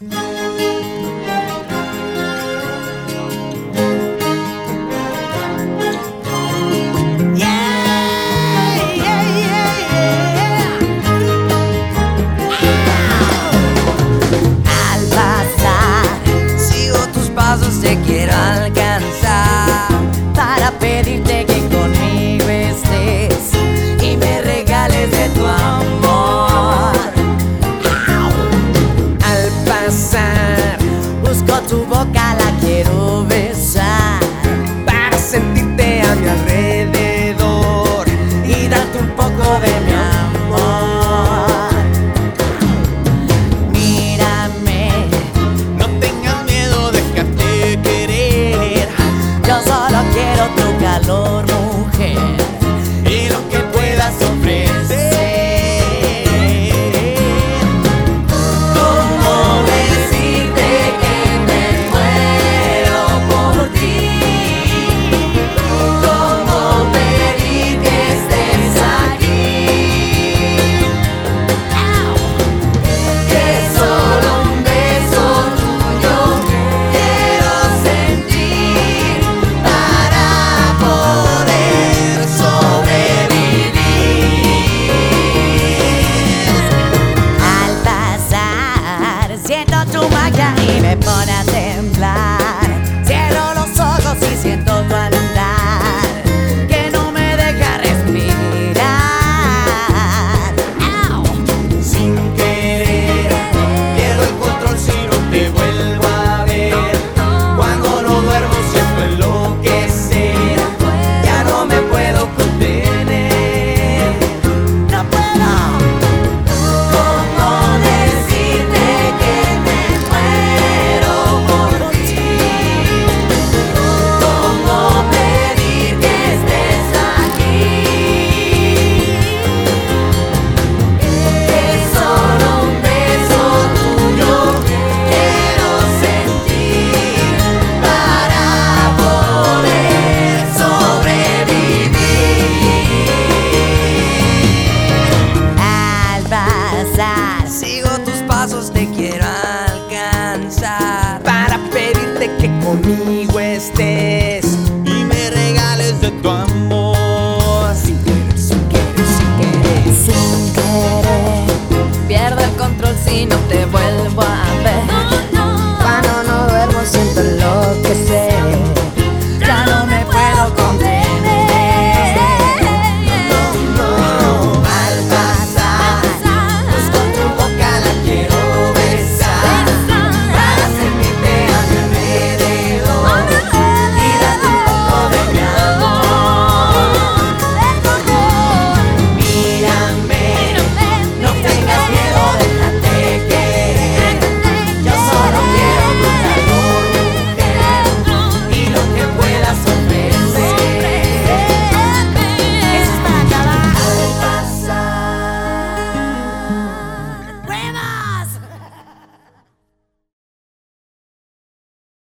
Música Sigo tus pasos, te quiero alcanzar. Para pedirte que conmigo estés y me regales de tu amor. Sin querer, sin querer, sin querer. Sin querer. Pierdo el control si no